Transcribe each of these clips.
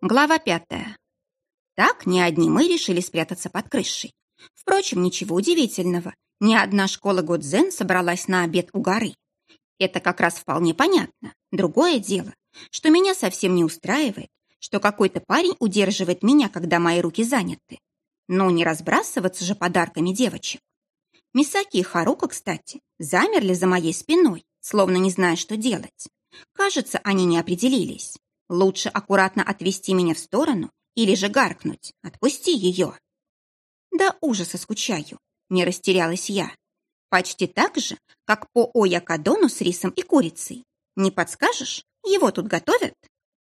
Глава пятая. Так не одни мы решили спрятаться под крышей. Впрочем, ничего удивительного. Ни одна школа Годзен собралась на обед у горы. Это как раз вполне понятно. Другое дело, что меня совсем не устраивает, что какой-то парень удерживает меня, когда мои руки заняты. Ну, не разбрасываться же подарками девочек. Мисаки и Харука, кстати, замерли за моей спиной, словно не зная, что делать. Кажется, они не определились. Лучше аккуратно отвести меня в сторону или же гаркнуть. Отпусти ее. Да ужаса скучаю. Не растерялась я. Почти так же, как по оякадону с рисом и курицей. Не подскажешь? Его тут готовят?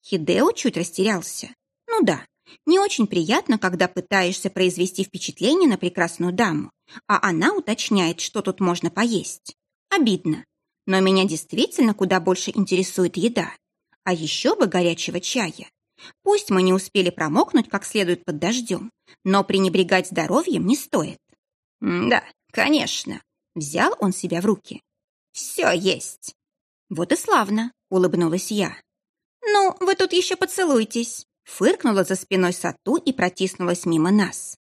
Хидео чуть растерялся. Ну да, не очень приятно, когда пытаешься произвести впечатление на прекрасную даму, а она уточняет, что тут можно поесть. Обидно. Но меня действительно куда больше интересует еда. А еще бы горячего чая. Пусть мы не успели промокнуть как следует под дождем, но пренебрегать здоровьем не стоит. «Да, конечно», — взял он себя в руки. «Все есть». «Вот и славно», — улыбнулась я. «Ну, вы тут еще поцелуйтесь», — фыркнула за спиной Сату и протиснулась мимо нас.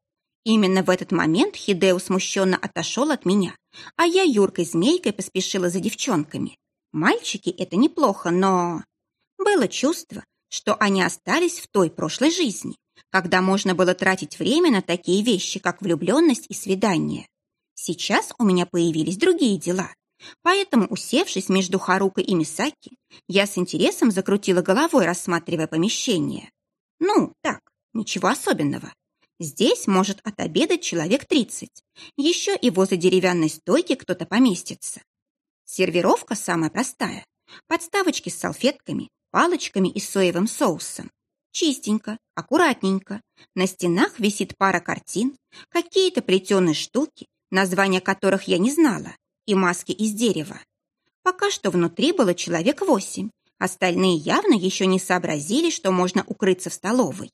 Именно в этот момент Хидео смущенно отошел от меня, а я юркой-змейкой поспешила за девчонками. Мальчики — это неплохо, но... Было чувство, что они остались в той прошлой жизни, когда можно было тратить время на такие вещи, как влюбленность и свидание. Сейчас у меня появились другие дела, поэтому, усевшись между Харукой и Мисаки, я с интересом закрутила головой, рассматривая помещение. Ну, так, ничего особенного. Здесь может отобедать человек 30. Еще и возле деревянной стойки кто-то поместится. Сервировка самая простая. Подставочки с салфетками, палочками и соевым соусом. Чистенько, аккуратненько. На стенах висит пара картин, какие-то плетеные штуки, названия которых я не знала, и маски из дерева. Пока что внутри было человек восемь, остальные явно еще не сообразили, что можно укрыться в столовой.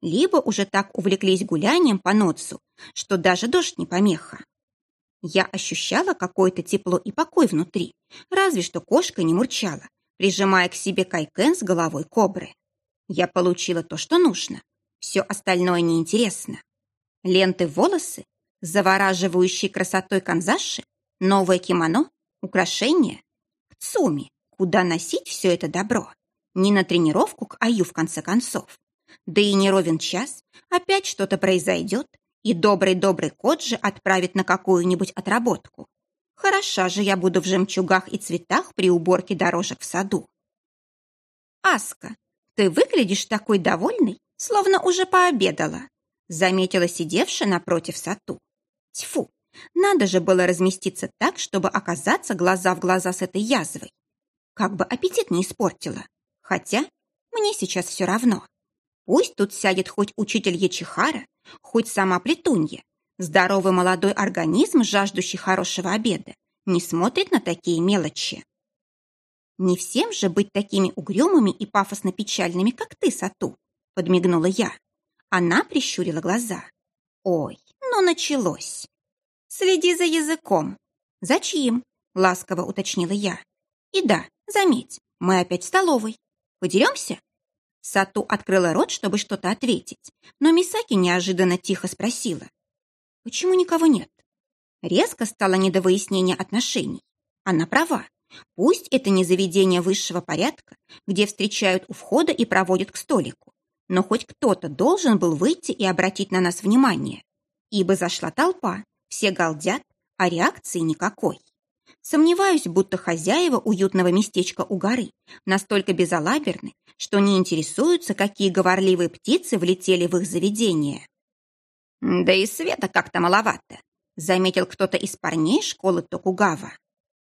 Либо уже так увлеклись гулянием по Ноцу, что даже дождь не помеха. Я ощущала какое-то тепло и покой внутри, разве что кошка не мурчала, прижимая к себе кайкен с головой кобры. Я получила то, что нужно. Все остальное неинтересно. Ленты волосы, завораживающие красотой канзаши, новое кимоно, украшения. Цуми, куда носить все это добро? Не на тренировку к Аю, в конце концов. Да и не ровен час, опять что-то произойдет, и добрый-добрый кот же отправит на какую-нибудь отработку. Хороша же я буду в жемчугах и цветах при уборке дорожек в саду. Аска, ты выглядишь такой довольный, словно уже пообедала, заметила сидевшая напротив Сату. Тьфу, надо же было разместиться так, чтобы оказаться глаза в глаза с этой язвой. Как бы аппетит не испортила. Хотя мне сейчас все равно. Пусть тут сядет хоть учитель Ечихара, хоть сама плетунья, Здоровый молодой организм, жаждущий хорошего обеда, не смотрит на такие мелочи. Не всем же быть такими угрюмыми и пафосно-печальными, как ты, Сату, подмигнула я. Она прищурила глаза. Ой, ну началось. Следи за языком. Зачем? Ласково уточнила я. И да, заметь, мы опять в столовой. Подеремся? Сату открыла рот, чтобы что-то ответить, но Мисаки неожиданно тихо спросила. Почему никого нет? Резко стало не до выяснения отношений. Она права. Пусть это не заведение высшего порядка, где встречают у входа и проводят к столику, но хоть кто-то должен был выйти и обратить на нас внимание. Ибо зашла толпа, все галдят, а реакции никакой. Сомневаюсь, будто хозяева уютного местечка у горы настолько безалаберны, что не интересуются, какие говорливые птицы влетели в их заведение. «Да и света как-то маловато», — заметил кто-то из парней школы Токугава.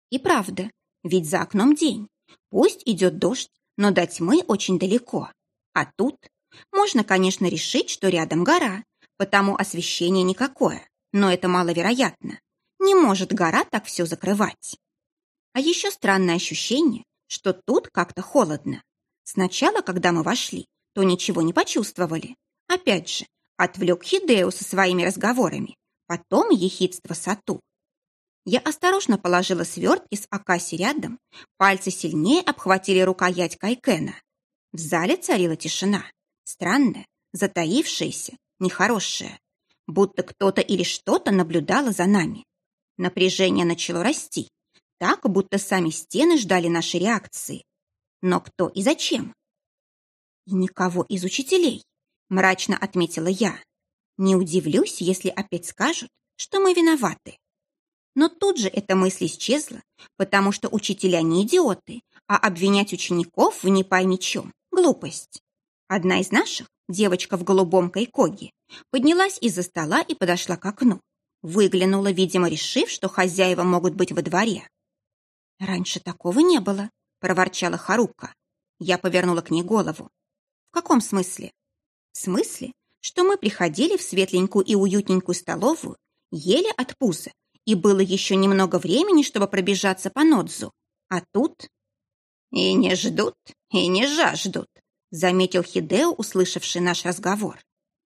И правда, ведь за окном день. Пусть идет дождь, но до тьмы очень далеко. А тут можно, конечно, решить, что рядом гора, потому освещение никакое, но это маловероятно. Не может гора так все закрывать. А еще странное ощущение, что тут как-то холодно. Сначала, когда мы вошли, то ничего не почувствовали. Опять же, Отвлек Хидео со своими разговорами, потом ехидство Сату. Я осторожно положила свертки с Акаси рядом, пальцы сильнее обхватили рукоять Кайкена. В зале царила тишина. Странное, затаившееся, нехорошее. Будто кто-то или что-то наблюдало за нами. Напряжение начало расти, так, будто сами стены ждали нашей реакции. Но кто и зачем? И никого из учителей, мрачно отметила я. Не удивлюсь, если опять скажут, что мы виноваты. Но тут же эта мысль исчезла, потому что учителя не идиоты, а обвинять учеников в не пойми чем – глупость. Одна из наших, девочка в голубом кайкоге, поднялась из-за стола и подошла к окну. Выглянула, видимо, решив, что хозяева могут быть во дворе. «Раньше такого не было», — проворчала Харука. Я повернула к ней голову. «В каком смысле?» «В смысле, что мы приходили в светленькую и уютненькую столовую, ели от пуза, и было еще немного времени, чтобы пробежаться по Нодзу. А тут...» «И не ждут, и не жаждут», — заметил Хидео, услышавший наш разговор.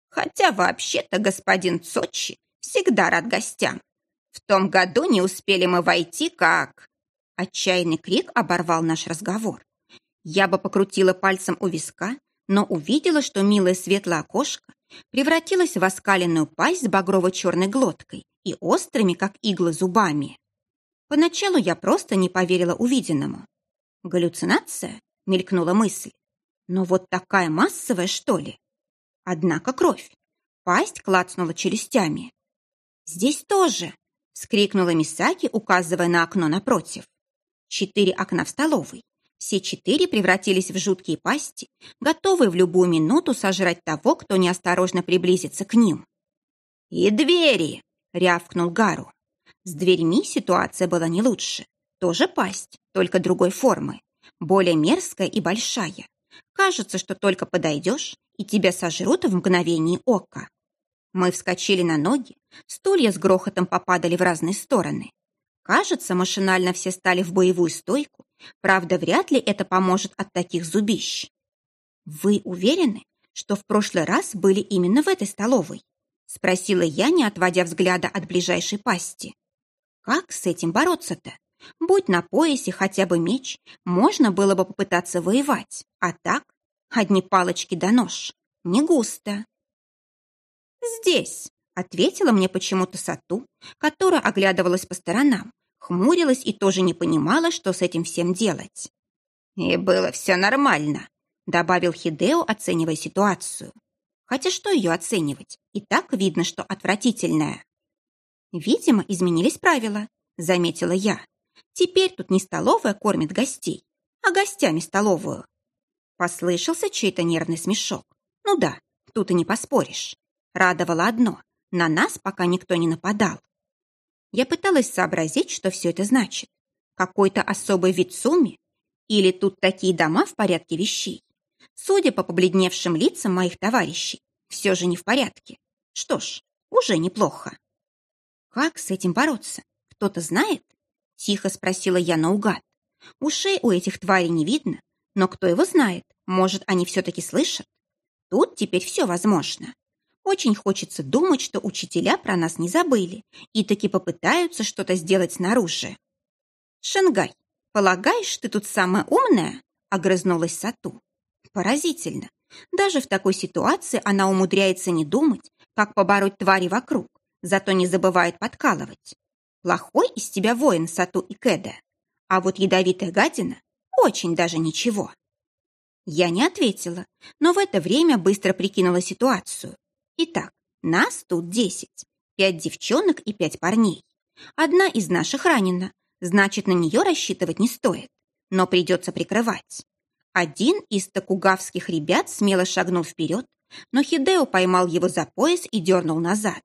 «Хотя вообще-то господин Цочи всегда рад гостям. В том году не успели мы войти, как...» Отчаянный крик оборвал наш разговор. Я бы покрутила пальцем у виска, но увидела, что милое светлое окошко превратилось в оскаленную пасть с багрово-черной глоткой и острыми, как иглы, зубами. Поначалу я просто не поверила увиденному. Галлюцинация? Мелькнула мысль. Но вот такая массовая, что ли? Однако кровь. Пасть клацнула челюстями. «Здесь тоже!» — скрикнула Мисаки, указывая на окно напротив. Четыре окна в столовой. Все четыре превратились в жуткие пасти, готовые в любую минуту сожрать того, кто неосторожно приблизится к ним. «И двери!» — рявкнул Гару. С дверьми ситуация была не лучше. Тоже пасть, только другой формы. Более мерзкая и большая. Кажется, что только подойдешь, и тебя сожрут в мгновение ока. Мы вскочили на ноги, стулья с грохотом попадали в разные стороны. Кажется, машинально все стали в боевую стойку, правда, вряд ли это поможет от таких зубищ. «Вы уверены, что в прошлый раз были именно в этой столовой?» спросила я, не отводя взгляда от ближайшей пасти. «Как с этим бороться-то? Будь на поясе хотя бы меч, можно было бы попытаться воевать, а так одни палочки да нож, не густо». «Здесь», — ответила мне почему-то Сату, которая оглядывалась по сторонам, хмурилась и тоже не понимала, что с этим всем делать. «И было все нормально», — добавил Хидео, оценивая ситуацию. Хотя что ее оценивать? И так видно, что отвратительная. «Видимо, изменились правила», — заметила я. «Теперь тут не столовая кормит гостей, а гостями столовую». Послышался чей-то нервный смешок. «Ну да, тут и не поспоришь. Радовало одно — на нас пока никто не нападал. Я пыталась сообразить, что все это значит. Какой-то особый вид сумми? Или тут такие дома в порядке вещей? Судя по побледневшим лицам моих товарищей, все же не в порядке. Что ж, уже неплохо. Как с этим бороться? Кто-то знает? Тихо спросила я наугад. Ушей у этих тварей не видно, но кто его знает, может, они все-таки слышат? Тут теперь все возможно. Очень хочется думать, что учителя про нас не забыли и таки попытаются что-то сделать снаружи. «Шангай, полагаешь, ты тут самая умная?» — огрызнулась Сату. «Поразительно. Даже в такой ситуации она умудряется не думать, как побороть твари вокруг, зато не забывает подкалывать. Плохой из тебя воин Сату и Кеда, а вот ядовитая гадина очень даже ничего». Я не ответила, но в это время быстро прикинула ситуацию. Итак, нас тут десять. Пять девчонок и пять парней. Одна из наших ранена, значит, на нее рассчитывать не стоит, но придется прикрывать. Один из токугавских ребят смело шагнул вперед, но Хидео поймал его за пояс и дернул назад.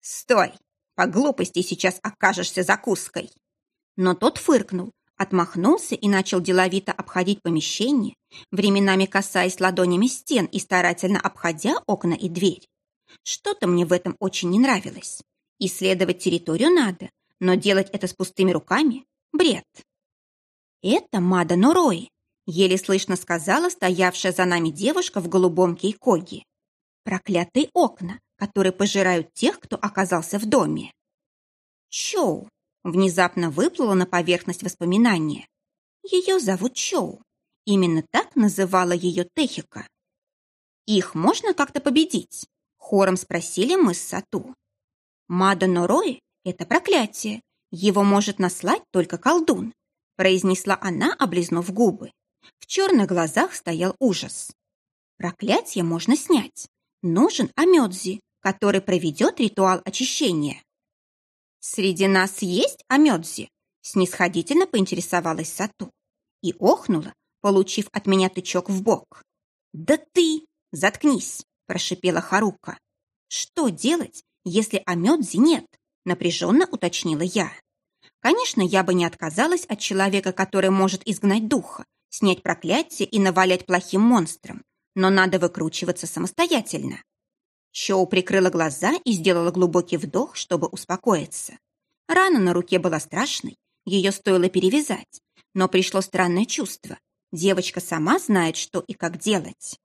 «Стой! По глупости сейчас окажешься закуской!» Но тот фыркнул, отмахнулся и начал деловито обходить помещение, временами касаясь ладонями стен и старательно обходя окна и дверь. Что-то мне в этом очень не нравилось. Исследовать территорию надо, но делать это с пустыми руками — бред. «Это Мада Норои», — еле слышно сказала стоявшая за нами девушка в голубом кейкоге. «Проклятые окна, которые пожирают тех, кто оказался в доме». «Чоу», — внезапно выплыло на поверхность воспоминания. «Ее зовут Чоу. Именно так называла ее Техика. Их можно как-то победить? Хором спросили мы с Сату. Мада Норои — это проклятие. Его может наслать только колдун, произнесла она, облизнув губы. В черных глазах стоял ужас. Проклятие можно снять. Нужен Амёдзи, который проведет ритуал очищения. «Среди нас есть Амёдзи?» снисходительно поинтересовалась Сату и охнула, получив от меня тычок в бок. «Да ты! Заткнись!» – прошипела Харука. «Что делать, если Амёдзи нет?» – напряженно уточнила я. Конечно, я бы не отказалась от человека, который может изгнать духа, снять проклятие и навалять плохим монстрам, но надо выкручиваться самостоятельно. Чоу прикрыла глаза и сделала глубокий вдох, чтобы успокоиться. Рана на руке была страшной, ее стоило перевязать, но пришло странное чувство. Девочка сама знает, что и как делать.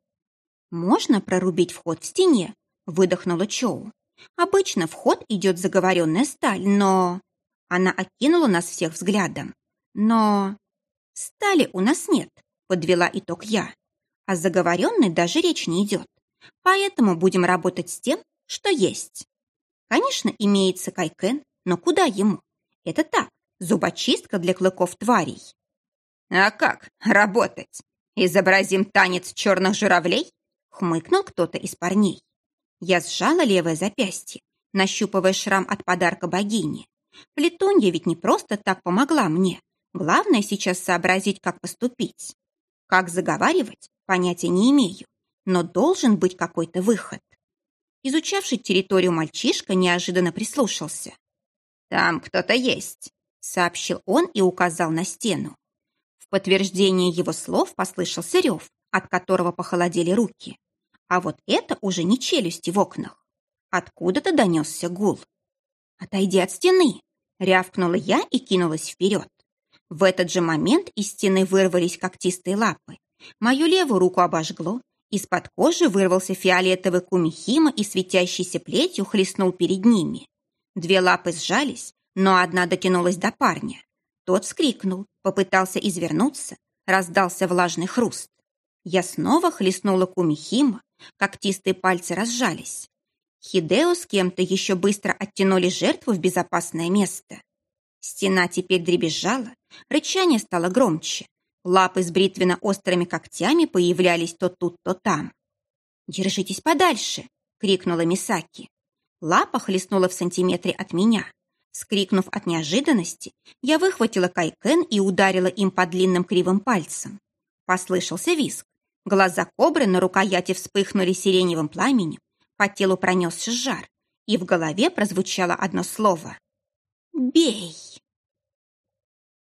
«Можно прорубить вход в стене?» – выдохнула Чоу. «Обычно вход идет заговоренная сталь, но...» Она окинула нас всех взглядом. «Но...» «Стали у нас нет», – подвела итог я. «А заговоренной даже речь не идет. Поэтому будем работать с тем, что есть. Конечно, имеется кайкен, но куда ему? Это так, зубочистка для клыков тварей. А как работать? Изобразим танец черных журавлей? Хмыкнул кто-то из парней. Я сжала левое запястье, нащупывая шрам от подарка богини. Плетунья ведь не просто так помогла мне. Главное сейчас сообразить, как поступить. Как заговаривать, понятия не имею но должен быть какой-то выход. Изучавший территорию мальчишка неожиданно прислушался. «Там кто-то есть», — сообщил он и указал на стену. В подтверждение его слов послышался рев, от которого похолодели руки. А вот это уже не челюсти в окнах. Откуда-то донесся гул. «Отойди от стены!» — рявкнула я и кинулась вперед. В этот же момент из стены вырвались когтистые лапы. Мою левую руку обожгло, из-под кожи вырвался фиолетовый кумихима и светящейся плетью хлестнул перед ними. Две лапы сжались, но одна дотянулась до парня. Тот вскрикнул, попытался извернуться, раздался влажный хруст. Я снова хлестнула кумихима, когтистые пальцы разжались. Хидео с кем-то еще быстро оттянули жертву в безопасное место. Стена теперь дребезжала, рычание стало громче. Лапы с бритвенно-острыми когтями появлялись то тут, то там. «Держитесь подальше!» — крикнула Мисаки. Лапа хлестнула в сантиметре от меня. Скрикнув от неожиданности, я выхватила кайкен и ударила им по длинным кривым пальцам. Послышался визг. Глаза кобры на рукояти вспыхнули сиреневым пламенем, по телу пронесся жар, и в голове прозвучало одно слово. «Бей!»